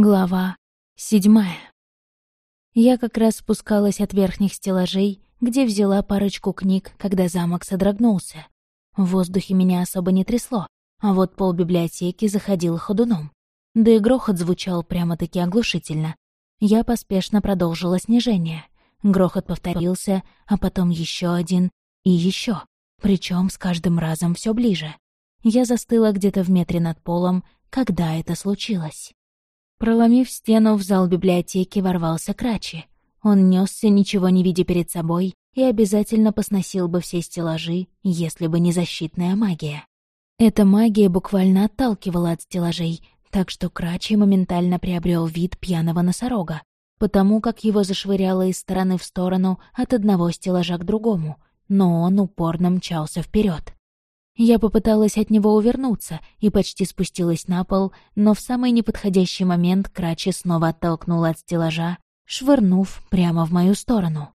Глава седьмая. Я как раз спускалась от верхних стеллажей, где взяла парочку книг, когда замок содрогнулся. В воздухе меня особо не трясло, а вот пол библиотеки заходил ходуном. Да и грохот звучал прямо-таки оглушительно. Я поспешно продолжила снижение. Грохот повторился, а потом еще один и еще, причем с каждым разом все ближе. Я застыла где-то в метре над полом, когда это случилось. Проломив стену, в зал библиотеки ворвался Крачи. Он несся, ничего не видя перед собой, и обязательно посносил бы все стеллажи, если бы не защитная магия. Эта магия буквально отталкивала от стеллажей, так что Крачи моментально приобрел вид пьяного носорога, потому как его зашвыряло из стороны в сторону от одного стеллажа к другому, но он упорно мчался вперед. Я попыталась от него увернуться и почти спустилась на пол, но в самый неподходящий момент Крачи снова оттолкнула от стеллажа, швырнув прямо в мою сторону.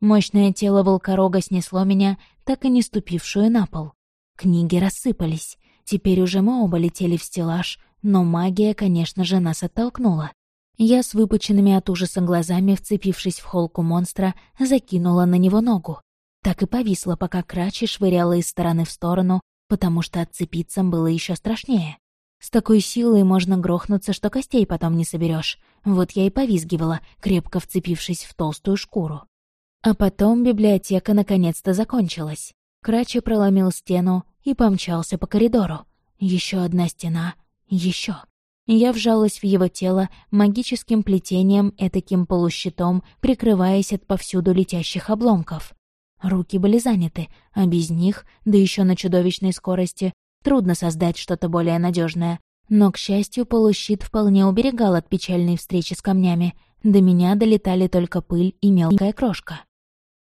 Мощное тело волкорога снесло меня, так и не ступившую на пол. Книги рассыпались. Теперь уже мы оба летели в стеллаж, но магия, конечно же, нас оттолкнула. Я с выпученными от ужаса глазами, вцепившись в холку монстра, закинула на него ногу. Так и повисла, пока Крачи швыряла из стороны в сторону, потому что отцепиться было еще страшнее. С такой силой можно грохнуться, что костей потом не соберешь. Вот я и повизгивала, крепко вцепившись в толстую шкуру. А потом библиотека наконец-то закончилась. Крачи проломил стену и помчался по коридору. Еще одна стена, еще. Я вжалась в его тело магическим плетением, этаким полущитом, прикрываясь от повсюду летящих обломков. Руки были заняты, а без них, да еще на чудовищной скорости, трудно создать что-то более надежное. Но, к счастью, полущит вполне уберегал от печальной встречи с камнями. До меня долетали только пыль и мелкая крошка.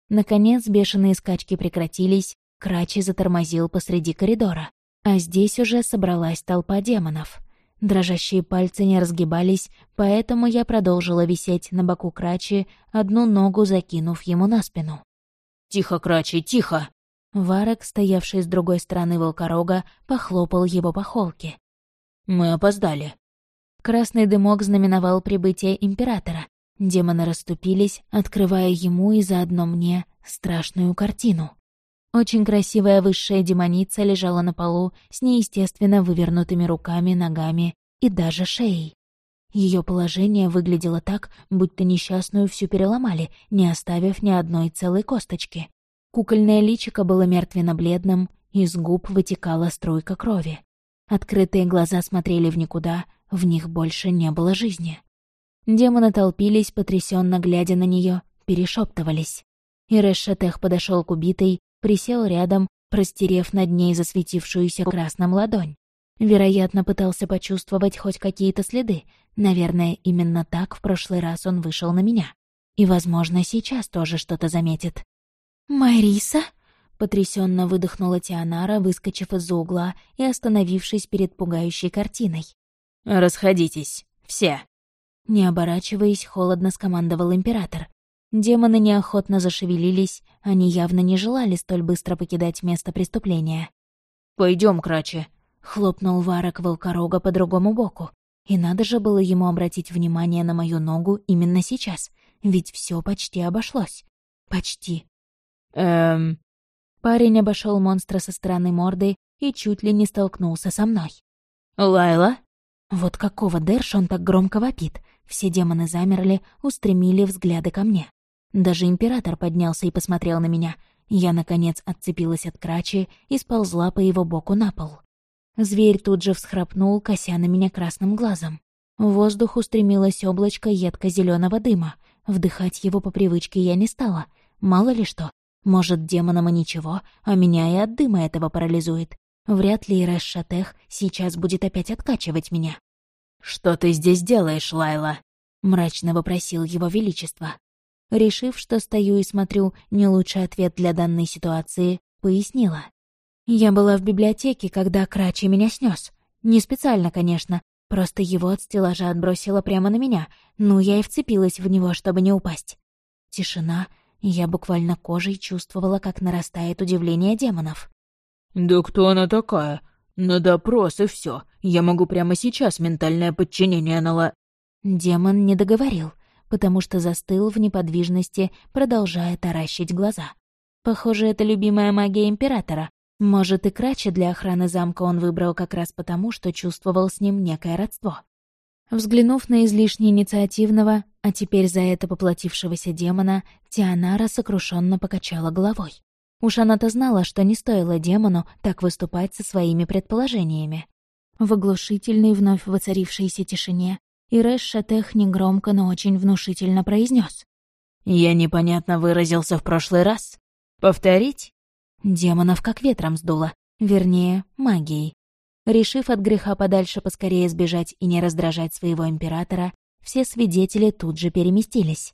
Наконец, бешеные скачки прекратились, Крачи затормозил посреди коридора. А здесь уже собралась толпа демонов. Дрожащие пальцы не разгибались, поэтому я продолжила висеть на боку Крачи, одну ногу закинув ему на спину. «Тихо, Крачи, тихо!» Варок, стоявший с другой стороны волкорога, похлопал его по холке. «Мы опоздали». Красный дымок знаменовал прибытие императора. Демоны расступились, открывая ему и заодно мне страшную картину. Очень красивая высшая демоница лежала на полу с неестественно вывернутыми руками, ногами и даже шеей. Ее положение выглядело так, будто несчастную всю переломали, не оставив ни одной целой косточки. Кукольное личико было мертвенно-бледным, из губ вытекала струйка крови. Открытые глаза смотрели в никуда, в них больше не было жизни. Демоны толпились, потрясенно глядя на нее, перешептывались. Ирэш-Шатех подошел к убитой, присел рядом, простерев над ней засветившуюся красным ладонь. Вероятно, пытался почувствовать хоть какие-то следы. Наверное, именно так в прошлый раз он вышел на меня. И, возможно, сейчас тоже что-то заметит. «Мариса?» — потрясенно выдохнула Тианара, выскочив из-за угла и остановившись перед пугающей картиной. «Расходитесь, все!» Не оборачиваясь, холодно скомандовал император. Демоны неохотно зашевелились, они явно не желали столь быстро покидать место преступления. Пойдем, Краче», Хлопнул Варок волкорога по другому боку. И надо же было ему обратить внимание на мою ногу именно сейчас, ведь все почти обошлось. Почти. Эм... Парень обошел монстра со стороны морды и чуть ли не столкнулся со мной. «Лайла?» Вот какого Дэрш он так громко вопит. Все демоны замерли, устремили взгляды ко мне. Даже император поднялся и посмотрел на меня. Я, наконец, отцепилась от крачи и сползла по его боку на пол. Зверь тут же всхрапнул, кося на меня красным глазом. В воздух устремилось облачко едко зеленого дыма. Вдыхать его по привычке я не стала. Мало ли что. Может, демонам и ничего, а меня и от дыма этого парализует. Вряд ли Ирэш Шатех сейчас будет опять откачивать меня. «Что ты здесь делаешь, Лайла?» — мрачно вопросил его величество. Решив, что стою и смотрю не лучший ответ для данной ситуации, пояснила. Я была в библиотеке, когда Крачи меня снес. Не специально, конечно. Просто его от стеллажа отбросило прямо на меня. Ну, я и вцепилась в него, чтобы не упасть. Тишина. Я буквально кожей чувствовала, как нарастает удивление демонов. «Да кто она такая? На допрос и все. Я могу прямо сейчас ментальное подчинение нала...» Демон не договорил, потому что застыл в неподвижности, продолжая таращить глаза. Похоже, это любимая магия Императора. Может, и краче для охраны замка он выбрал как раз потому, что чувствовал с ним некое родство. Взглянув на излишне инициативного, а теперь за это поплатившегося демона, Тианара сокрушенно покачала головой. Уж она-то знала, что не стоило демону так выступать со своими предположениями. В оглушительной вновь воцарившейся тишине Ирэш Шатех негромко, но очень внушительно произнес: «Я непонятно выразился в прошлый раз. Повторить?» Демонов как ветром сдуло, вернее, магией. Решив от греха подальше поскорее сбежать и не раздражать своего императора, все свидетели тут же переместились.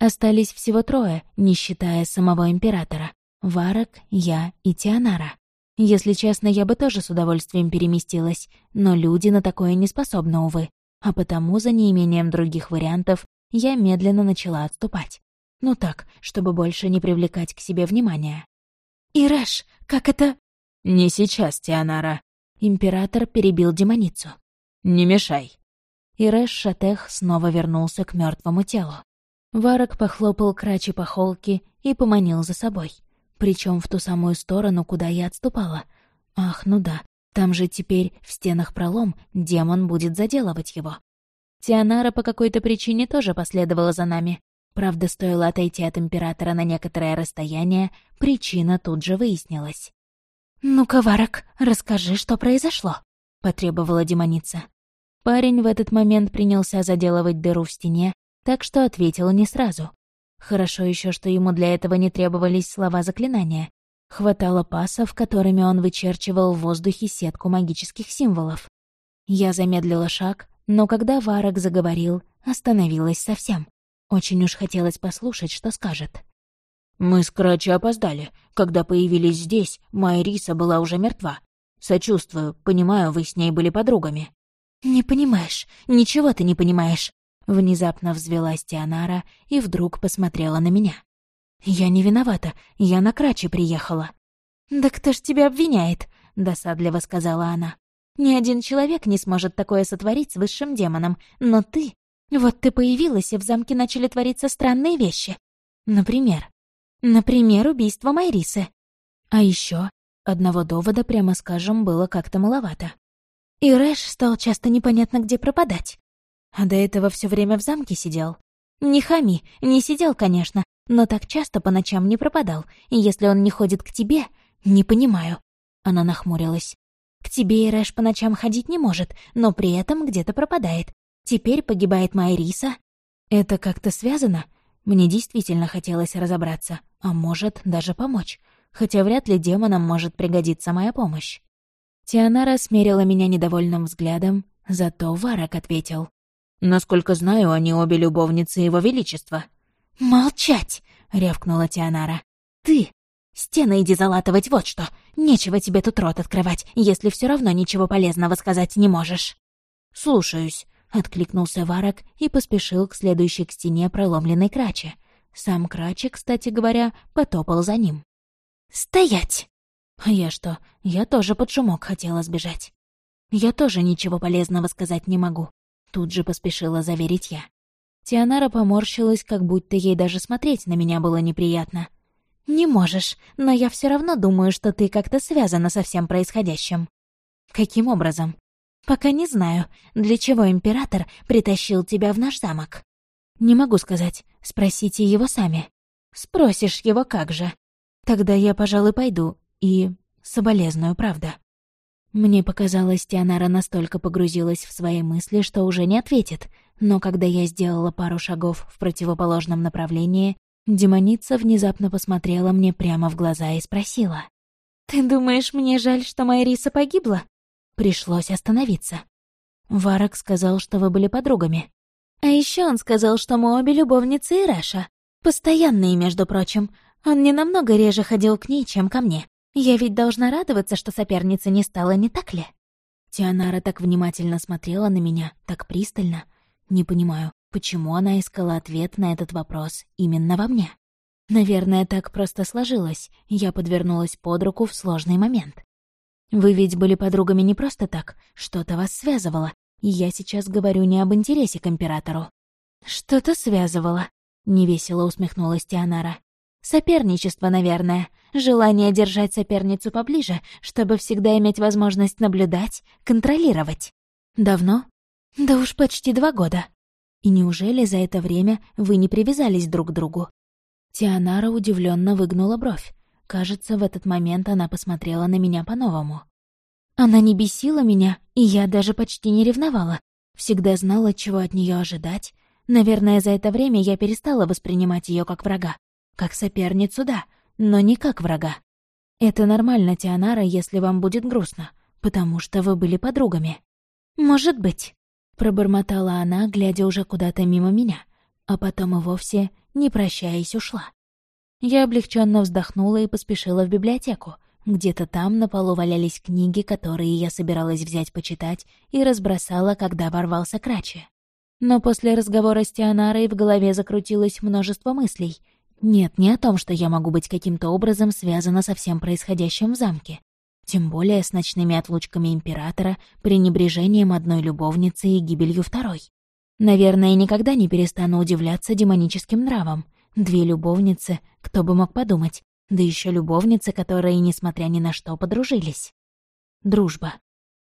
Остались всего трое, не считая самого императора. Варок, я и Тианара. Если честно, я бы тоже с удовольствием переместилась, но люди на такое не способны, увы. А потому, за неимением других вариантов, я медленно начала отступать. Ну так, чтобы больше не привлекать к себе внимания. «Ирэш, как это...» «Не сейчас, Тианара». Император перебил демоницу. «Не мешай». Ирэш Шатех снова вернулся к мертвому телу. Варок похлопал крачи по холке и поманил за собой причем в ту самую сторону, куда я отступала. Ах, ну да, там же теперь в стенах пролом, демон будет заделывать его. Тианара по какой-то причине тоже последовала за нами. Правда, стоило отойти от Императора на некоторое расстояние, причина тут же выяснилась. «Ну-ка, Варок, расскажи, что произошло», — потребовала демоница. Парень в этот момент принялся заделывать дыру в стене, так что ответил не сразу. Хорошо еще, что ему для этого не требовались слова заклинания. Хватало пасов, которыми он вычерчивал в воздухе сетку магических символов. Я замедлила шаг, но когда Варок заговорил, остановилась совсем. Очень уж хотелось послушать, что скажет. «Мы с Крачи опоздали. Когда появились здесь, моя Риса была уже мертва. Сочувствую, понимаю, вы с ней были подругами». «Не понимаешь, ничего ты не понимаешь», Внезапно взвелась Тианара и вдруг посмотрела на меня. «Я не виновата, я на краче приехала». «Да кто ж тебя обвиняет?» — досадливо сказала она. «Ни один человек не сможет такое сотворить с высшим демоном, но ты... Вот ты появилась, и в замке начали твориться странные вещи. Например? Например, убийство Майрисы. А еще одного довода, прямо скажем, было как-то маловато. И Рэш стал часто непонятно где пропадать. А до этого все время в замке сидел. Не хами, не сидел, конечно, но так часто по ночам не пропадал. И если он не ходит к тебе, не понимаю. Она нахмурилась. К тебе Ирэш по ночам ходить не может, но при этом где-то пропадает. Теперь погибает моя Риса. Это как-то связано? Мне действительно хотелось разобраться, а может, даже помочь. Хотя вряд ли демонам может пригодиться моя помощь. Тианара смерила меня недовольным взглядом, зато Варак ответил. Насколько знаю, они обе любовницы Его Величества». «Молчать!» — рявкнула Тианара. «Ты! Стены иди залатывать, вот что! Нечего тебе тут рот открывать, если все равно ничего полезного сказать не можешь». «Слушаюсь», — откликнулся Варок и поспешил к следующей к стене проломленной краче. Сам краче, кстати говоря, потопал за ним. «Стоять!» Я что, я тоже под шумок хотела сбежать. Я тоже ничего полезного сказать не могу. Тут же поспешила заверить я. Тианара поморщилась, как будто ей даже смотреть на меня было неприятно. «Не можешь, но я все равно думаю, что ты как-то связана со всем происходящим». «Каким образом?» «Пока не знаю, для чего император притащил тебя в наш замок». «Не могу сказать. Спросите его сами». «Спросишь его как же?» «Тогда я, пожалуй, пойду. И соболезную, правда». Мне показалось, Тианара настолько погрузилась в свои мысли, что уже не ответит, но когда я сделала пару шагов в противоположном направлении, демоница внезапно посмотрела мне прямо в глаза и спросила. «Ты думаешь, мне жаль, что моя погибла?» Пришлось остановиться. Варак сказал, что вы были подругами. А еще он сказал, что мы обе любовницы Ираша. Постоянные, между прочим. Он не намного реже ходил к ней, чем ко мне. Я ведь должна радоваться, что соперница не стала, не так ли? Тианара так внимательно смотрела на меня, так пристально. Не понимаю, почему она искала ответ на этот вопрос именно во мне. Наверное, так просто сложилось. Я подвернулась под руку в сложный момент. Вы ведь были подругами не просто так, что-то вас связывало. и я сейчас говорю не об интересе к императору. «Что-то связывало», — невесело усмехнулась Тианара. «Соперничество, наверное. Желание держать соперницу поближе, чтобы всегда иметь возможность наблюдать, контролировать. Давно? Да уж почти два года. И неужели за это время вы не привязались друг к другу?» Тианара удивленно выгнула бровь. Кажется, в этот момент она посмотрела на меня по-новому. Она не бесила меня, и я даже почти не ревновала. Всегда знала, чего от нее ожидать. Наверное, за это время я перестала воспринимать ее как врага. Как соперницу, да, но не как врага. Это нормально, Тианара, если вам будет грустно, потому что вы были подругами. Может быть, пробормотала она, глядя уже куда-то мимо меня, а потом и вовсе, не прощаясь, ушла. Я облегченно вздохнула и поспешила в библиотеку, где-то там на полу валялись книги, которые я собиралась взять почитать, и разбросала, когда ворвался Крачи. Но после разговора с Тианарой в голове закрутилось множество мыслей. Нет, не о том, что я могу быть каким-то образом связана со всем происходящим в замке. Тем более с ночными отлучками Императора, пренебрежением одной любовницы и гибелью второй. Наверное, никогда не перестану удивляться демоническим нравам. Две любовницы, кто бы мог подумать, да еще любовницы, которые, несмотря ни на что, подружились. Дружба.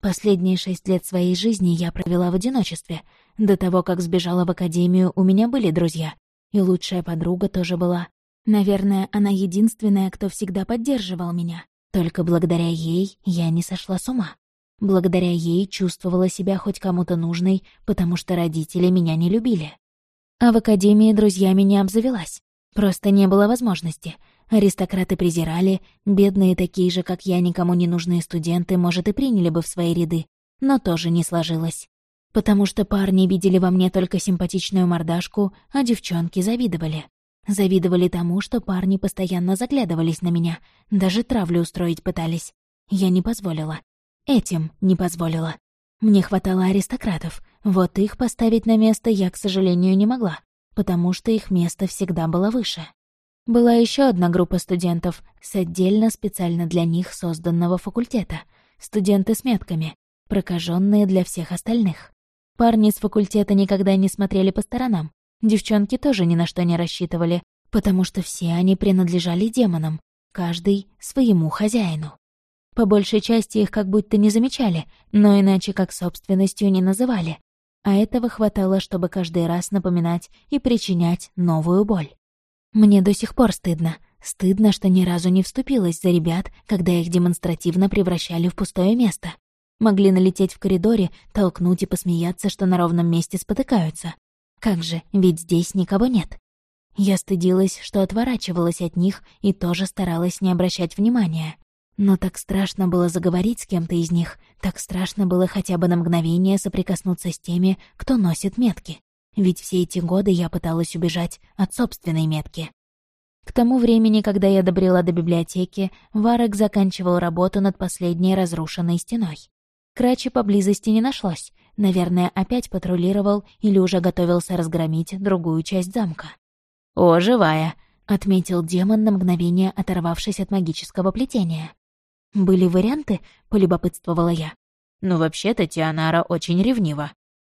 Последние шесть лет своей жизни я провела в одиночестве. До того, как сбежала в академию, у меня были друзья. И лучшая подруга тоже была. Наверное, она единственная, кто всегда поддерживал меня. Только благодаря ей я не сошла с ума. Благодаря ей чувствовала себя хоть кому-то нужной, потому что родители меня не любили. А в академии друзьями не обзавелась. Просто не было возможности — Аристократы презирали, бедные такие же, как я, никому не нужные студенты, может, и приняли бы в свои ряды, но тоже не сложилось. Потому что парни видели во мне только симпатичную мордашку, а девчонки завидовали. Завидовали тому, что парни постоянно заглядывались на меня, даже травлю устроить пытались. Я не позволила. Этим не позволила. Мне хватало аристократов, вот их поставить на место я, к сожалению, не могла, потому что их место всегда было выше. Была еще одна группа студентов с отдельно специально для них созданного факультета. Студенты с метками, прокаженные для всех остальных. Парни с факультета никогда не смотрели по сторонам. Девчонки тоже ни на что не рассчитывали, потому что все они принадлежали демонам, каждый своему хозяину. По большей части их как будто не замечали, но иначе как собственностью не называли. А этого хватало, чтобы каждый раз напоминать и причинять новую боль. Мне до сих пор стыдно. Стыдно, что ни разу не вступилась за ребят, когда их демонстративно превращали в пустое место. Могли налететь в коридоре, толкнуть и посмеяться, что на ровном месте спотыкаются. Как же, ведь здесь никого нет. Я стыдилась, что отворачивалась от них и тоже старалась не обращать внимания. Но так страшно было заговорить с кем-то из них, так страшно было хотя бы на мгновение соприкоснуться с теми, кто носит метки ведь все эти годы я пыталась убежать от собственной метки. К тому времени, когда я добрела до библиотеки, Варек заканчивал работу над последней разрушенной стеной. Крачи поблизости не нашлось, наверное, опять патрулировал или уже готовился разгромить другую часть замка. «О, живая!» — отметил демон на мгновение, оторвавшись от магического плетения. «Были варианты?» — полюбопытствовала я. «Ну, вообще-то Тианара очень ревнива».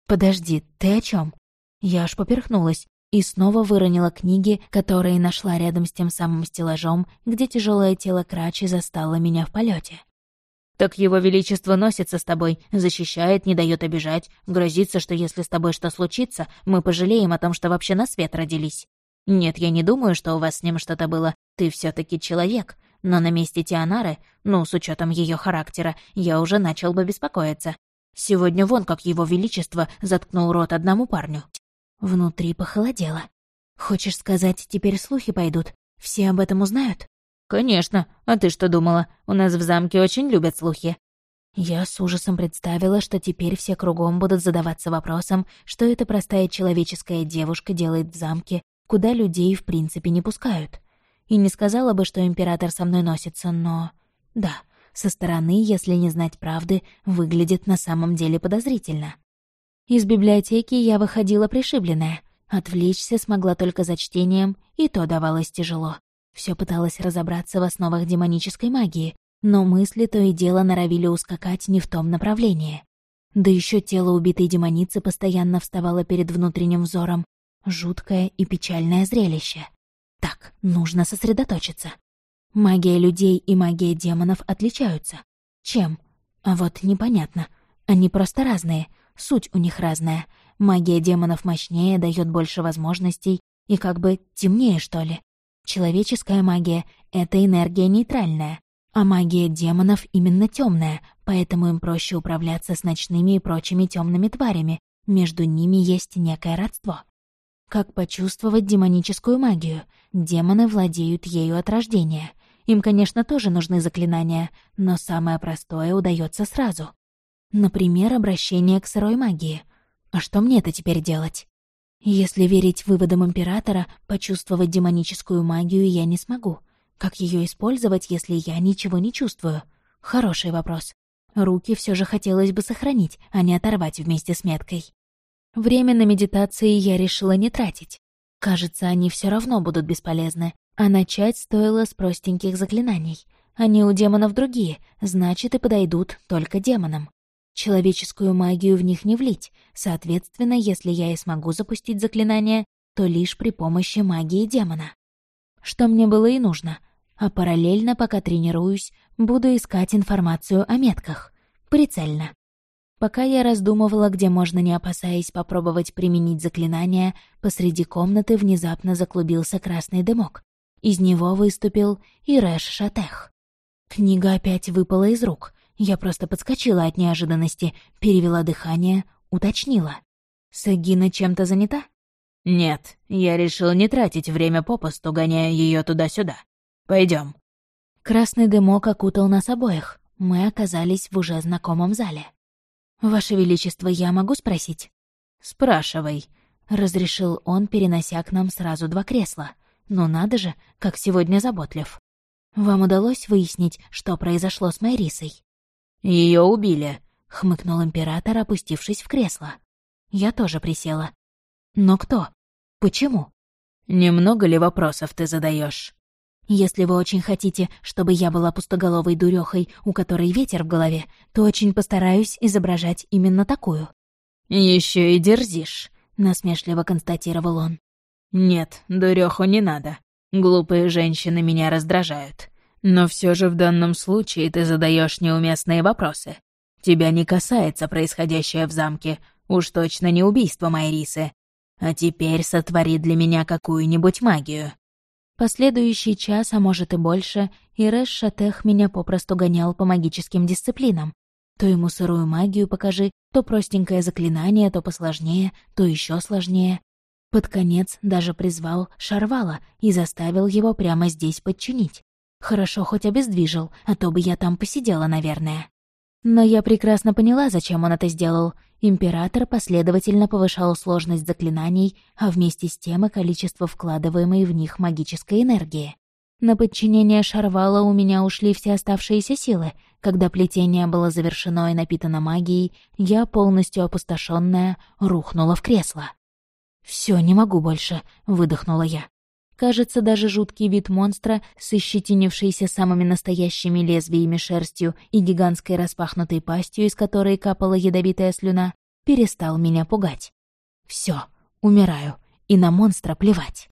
«Подожди, ты о чем? Я аж поперхнулась и снова выронила книги, которые нашла рядом с тем самым стеллажом, где тяжелое тело Крачи застало меня в полете. «Так его величество носится с тобой, защищает, не дает обижать, грозится, что если с тобой что случится, мы пожалеем о том, что вообще на свет родились. Нет, я не думаю, что у вас с ним что-то было, ты все таки человек, но на месте Тианары, ну, с учетом ее характера, я уже начал бы беспокоиться. Сегодня вон как его величество заткнул рот одному парню. Внутри похолодело. «Хочешь сказать, теперь слухи пойдут? Все об этом узнают?» «Конечно. А ты что думала? У нас в замке очень любят слухи». Я с ужасом представила, что теперь все кругом будут задаваться вопросом, что эта простая человеческая девушка делает в замке, куда людей в принципе не пускают. И не сказала бы, что император со мной носится, но... Да, со стороны, если не знать правды, выглядит на самом деле подозрительно. Из библиотеки я выходила пришибленная. Отвлечься смогла только за чтением, и то давалось тяжело. Все пыталась разобраться в основах демонической магии, но мысли то и дело норовили ускакать не в том направлении. Да еще тело убитой демоницы постоянно вставало перед внутренним взором. Жуткое и печальное зрелище. Так, нужно сосредоточиться. Магия людей и магия демонов отличаются. Чем? А вот непонятно. Они просто разные, суть у них разная. Магия демонов мощнее, дает больше возможностей и как бы темнее, что ли. Человеческая магия — это энергия нейтральная, а магия демонов именно темная, поэтому им проще управляться с ночными и прочими темными тварями. Между ними есть некое родство. Как почувствовать демоническую магию? Демоны владеют ею от рождения. Им, конечно, тоже нужны заклинания, но самое простое удается сразу. Например, обращение к сырой магии. А что мне-то теперь делать? Если верить выводам Императора, почувствовать демоническую магию я не смогу. Как ее использовать, если я ничего не чувствую? Хороший вопрос. Руки все же хотелось бы сохранить, а не оторвать вместе с меткой. Время на медитации я решила не тратить. Кажется, они все равно будут бесполезны, а начать стоило с простеньких заклинаний. Они у демонов другие, значит, и подойдут только демонам. Человеческую магию в них не влить, соответственно, если я и смогу запустить заклинание, то лишь при помощи магии демона. Что мне было и нужно. А параллельно, пока тренируюсь, буду искать информацию о метках. Прицельно. Пока я раздумывала, где можно, не опасаясь попробовать применить заклинание, посреди комнаты внезапно заклубился красный дымок. Из него выступил и Рэш Шатех. Книга опять выпала из рук. Я просто подскочила от неожиданности, перевела дыхание, уточнила. «Сагина чем-то занята?» «Нет, я решил не тратить время попусту, гоняя ее туда-сюда. Пойдем. Красный дымок окутал нас обоих. Мы оказались в уже знакомом зале. «Ваше Величество, я могу спросить?» «Спрашивай», — разрешил он, перенося к нам сразу два кресла. «Ну надо же, как сегодня заботлив. Вам удалось выяснить, что произошло с Майрисой?» Ее убили», — хмыкнул император, опустившись в кресло. Я тоже присела. «Но кто? Почему?» «Немного ли вопросов ты задаешь? Если вы очень хотите, чтобы я была пустоголовой дурехой, у которой ветер в голове, то очень постараюсь изображать именно такую». Еще и дерзишь», — насмешливо констатировал он. «Нет, дуреху не надо. Глупые женщины меня раздражают. Но все же в данном случае ты задаешь неуместные вопросы. Тебя не касается происходящее в замке, уж точно не убийство Майрисы. А теперь сотвори для меня какую-нибудь магию». Последующий час, а может и больше, Ирэш Шатех меня попросту гонял по магическим дисциплинам. То ему сырую магию покажи, то простенькое заклинание, то посложнее, то еще сложнее. Под конец даже призвал Шарвала и заставил его прямо здесь подчинить. Хорошо хоть обездвижил, а то бы я там посидела, наверное. Но я прекрасно поняла, зачем он это сделал. Император последовательно повышал сложность заклинаний, а вместе с тем и количество вкладываемой в них магической энергии. На подчинение Шарвала у меня ушли все оставшиеся силы. Когда плетение было завершено и напитано магией, я, полностью опустошенная, рухнула в кресло. Все, не могу больше», — выдохнула я. Кажется, даже жуткий вид монстра с ощетинившейся самыми настоящими лезвиями шерстью и гигантской распахнутой пастью, из которой капала ядовитая слюна, перестал меня пугать. Все, умираю, и на монстра плевать.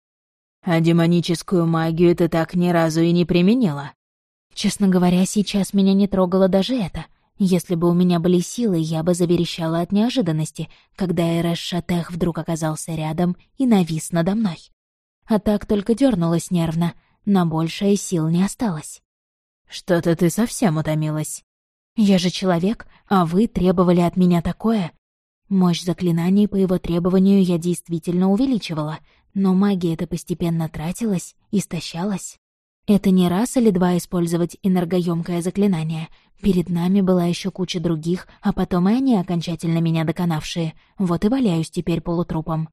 «А демоническую магию ты так ни разу и не применила?» Честно говоря, сейчас меня не трогало даже это. Если бы у меня были силы, я бы заверещала от неожиданности, когда Эрэш Шатех вдруг оказался рядом и навис надо мной а так только дернулась нервно, на большее сил не осталось. «Что-то ты совсем утомилась». «Я же человек, а вы требовали от меня такое». Мощь заклинаний по его требованию я действительно увеличивала, но магия-то постепенно тратилась, истощалась. Это не раз или два использовать энергоемкое заклинание. Перед нами была еще куча других, а потом и они окончательно меня доконавшие. Вот и валяюсь теперь полутрупом.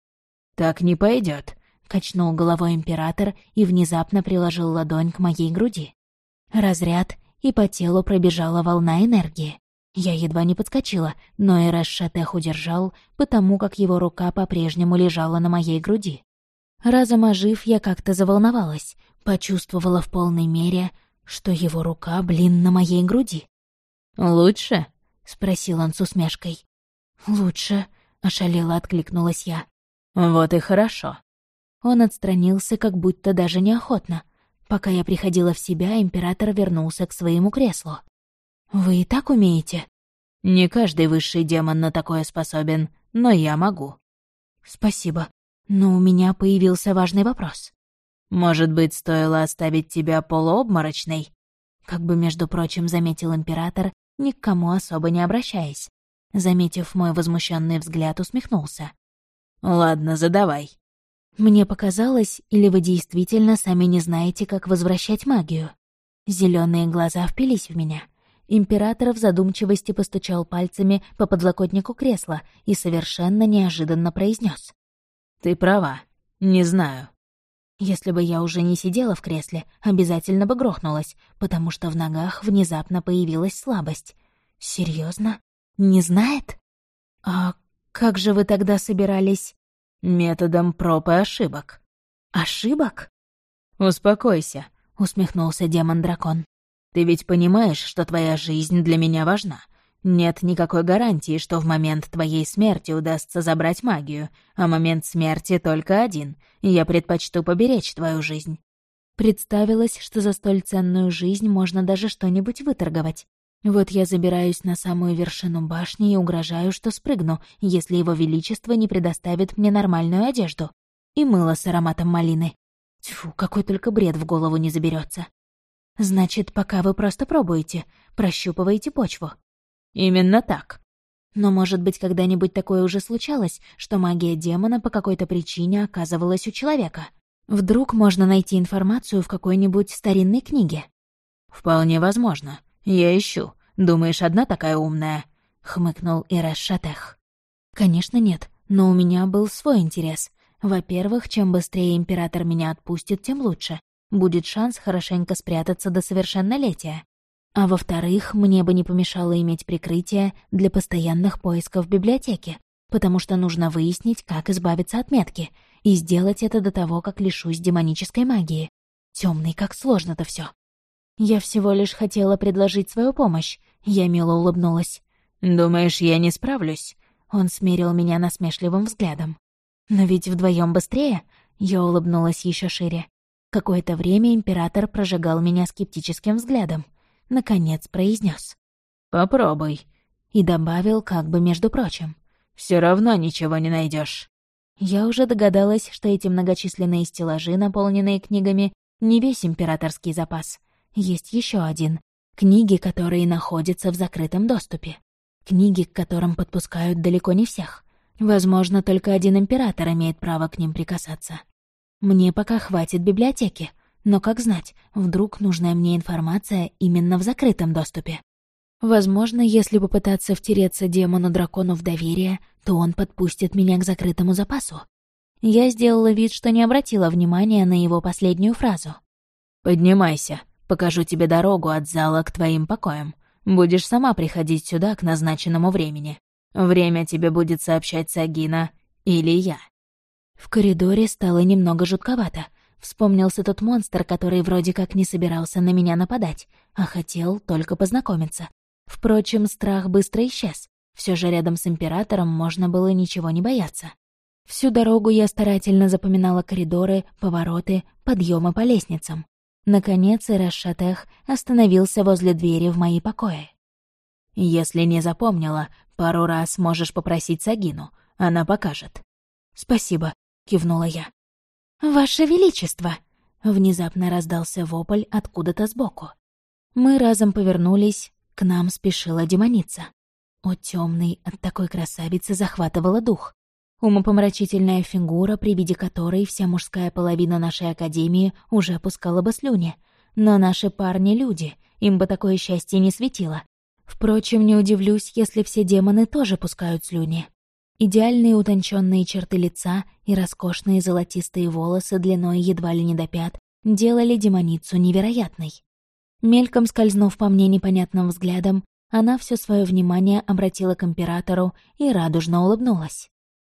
«Так не пойдет, качнул головой император и внезапно приложил ладонь к моей груди. Разряд, и по телу пробежала волна энергии. Я едва не подскочила, но и Шатех удержал, потому как его рука по-прежнему лежала на моей груди. Разом ожив, я как-то заволновалась, почувствовала в полной мере, что его рука, блин, на моей груди. «Лучше?» — спросил он с усмешкой. «Лучше», — ошалела откликнулась я. «Вот и хорошо». Он отстранился, как будто даже неохотно. Пока я приходила в себя, император вернулся к своему креслу. «Вы и так умеете?» «Не каждый высший демон на такое способен, но я могу». «Спасибо. Но у меня появился важный вопрос». «Может быть, стоило оставить тебя полуобморочной?» Как бы, между прочим, заметил император, ни к кому особо не обращаясь. Заметив мой возмущенный взгляд, усмехнулся. «Ладно, задавай». «Мне показалось, или вы действительно сами не знаете, как возвращать магию?» Зеленые глаза впились в меня. Император в задумчивости постучал пальцами по подлокотнику кресла и совершенно неожиданно произнес: «Ты права. Не знаю». Если бы я уже не сидела в кресле, обязательно бы грохнулась, потому что в ногах внезапно появилась слабость. Серьезно? Не знает? А как же вы тогда собирались? Методом проб и ошибок. Ошибок? Успокойся, усмехнулся демон-дракон. Ты ведь понимаешь, что твоя жизнь для меня важна. Нет никакой гарантии, что в момент твоей смерти удастся забрать магию, а момент смерти только один, я предпочту поберечь твою жизнь. Представилось, что за столь ценную жизнь можно даже что-нибудь выторговать. Вот я забираюсь на самую вершину башни и угрожаю, что спрыгну, если его величество не предоставит мне нормальную одежду. И мыло с ароматом малины. Тьфу, какой только бред в голову не заберется. Значит, пока вы просто пробуете, прощупываете почву. Именно так. Но, может быть, когда-нибудь такое уже случалось, что магия демона по какой-то причине оказывалась у человека. Вдруг можно найти информацию в какой-нибудь старинной книге. «Вполне возможно», «Я ищу. Думаешь, одна такая умная?» — хмыкнул Ираш Шатех. «Конечно нет, но у меня был свой интерес. Во-первых, чем быстрее император меня отпустит, тем лучше. Будет шанс хорошенько спрятаться до совершеннолетия. А во-вторых, мне бы не помешало иметь прикрытие для постоянных поисков в библиотеке, потому что нужно выяснить, как избавиться от метки, и сделать это до того, как лишусь демонической магии. Темный, как сложно-то все. Я всего лишь хотела предложить свою помощь. Я мило улыбнулась. «Думаешь, я не справлюсь?» Он смерил меня насмешливым взглядом. «Но ведь вдвоем быстрее?» Я улыбнулась еще шире. Какое-то время император прожигал меня скептическим взглядом. Наконец произнес: «Попробуй». И добавил, как бы между прочим. Все равно ничего не найдешь. Я уже догадалась, что эти многочисленные стеллажи, наполненные книгами, не весь императорский запас — есть еще один. Книги, которые находятся в закрытом доступе. Книги, к которым подпускают далеко не всех. Возможно, только один император имеет право к ним прикасаться. Мне пока хватит библиотеки, но как знать, вдруг нужная мне информация именно в закрытом доступе. Возможно, если попытаться втереться демону-дракону в доверие, то он подпустит меня к закрытому запасу. Я сделала вид, что не обратила внимания на его последнюю фразу. «Поднимайся», Покажу тебе дорогу от зала к твоим покоям. Будешь сама приходить сюда к назначенному времени. Время тебе будет сообщать Сагина или я». В коридоре стало немного жутковато. Вспомнился тот монстр, который вроде как не собирался на меня нападать, а хотел только познакомиться. Впрочем, страх быстро исчез. Все же рядом с Императором можно было ничего не бояться. Всю дорогу я старательно запоминала коридоры, повороты, подъемы по лестницам. Наконец Ирашатех остановился возле двери в мои покои. «Если не запомнила, пару раз можешь попросить Сагину, она покажет». «Спасибо», — кивнула я. «Ваше Величество!» — внезапно раздался вопль откуда-то сбоку. Мы разом повернулись, к нам спешила демоница. О, темный, от такой красавицы захватывала дух. Умопомрачительная фигура, при виде которой вся мужская половина нашей академии уже опускала бы слюни. Но наши парни — люди, им бы такое счастье не светило. Впрочем, не удивлюсь, если все демоны тоже пускают слюни. Идеальные утонченные черты лица и роскошные золотистые волосы длиной едва ли не до пят делали демоницу невероятной. Мельком скользнув по мне непонятным взглядом, она все свое внимание обратила к императору и радужно улыбнулась.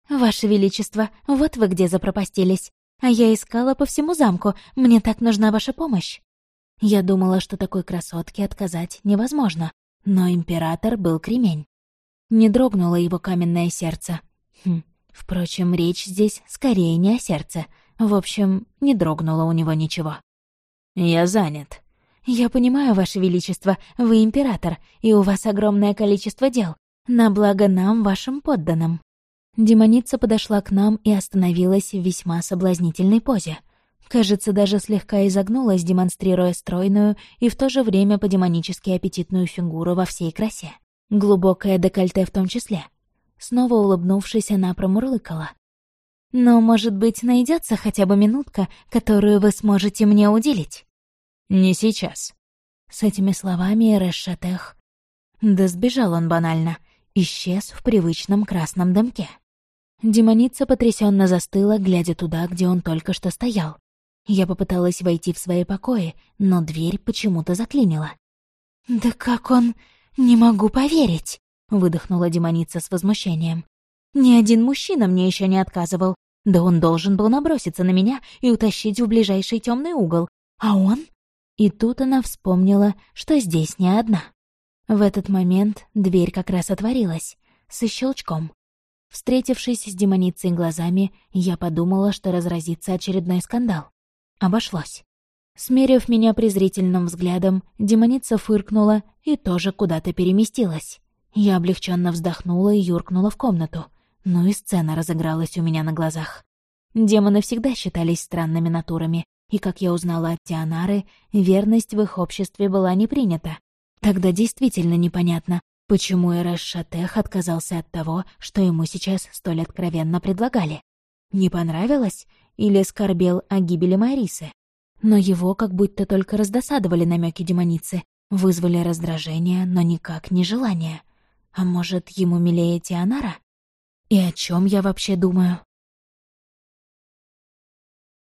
«Ваше Величество, вот вы где запропастились. А я искала по всему замку, мне так нужна ваша помощь». Я думала, что такой красотке отказать невозможно, но император был кремень. не дрогнуло его каменное сердце. Хм, впрочем, речь здесь скорее не о сердце. В общем, не дрогнуло у него ничего. «Я занят». «Я понимаю, Ваше Величество, вы император, и у вас огромное количество дел. На благо нам, вашим подданным». Демоница подошла к нам и остановилась в весьма соблазнительной позе. Кажется, даже слегка изогнулась, демонстрируя стройную и в то же время по-демонически аппетитную фигуру во всей красе. Глубокое декольте в том числе. Снова улыбнувшись, она промурлыкала. «Но, может быть, найдется хотя бы минутка, которую вы сможете мне уделить?» «Не сейчас». С этими словами Эрэш Да сбежал он банально, исчез в привычном красном дымке. Демоница потрясенно застыла, глядя туда, где он только что стоял. Я попыталась войти в свои покои, но дверь почему-то заклинила. «Да как он...» «Не могу поверить», — выдохнула демоница с возмущением. «Ни один мужчина мне еще не отказывал. Да он должен был наброситься на меня и утащить в ближайший темный угол. А он...» И тут она вспомнила, что здесь не одна. В этот момент дверь как раз отворилась, со щелчком. Встретившись с демоницей глазами, я подумала, что разразится очередной скандал. Обошлось. Смерив меня презрительным взглядом, демоница фыркнула и тоже куда-то переместилась. Я облегченно вздохнула и юркнула в комнату. Ну и сцена разыгралась у меня на глазах. Демоны всегда считались странными натурами, и, как я узнала от Тианары, верность в их обществе была не принята. Тогда действительно непонятно, почему Эрэш Шатех отказался от того, что ему сейчас столь откровенно предлагали. Не понравилось? Или скорбел о гибели Марисы? Но его как будто только раздосадовали намеки демоницы, вызвали раздражение, но никак не желание. А может, ему милее Тианара? И о чем я вообще думаю?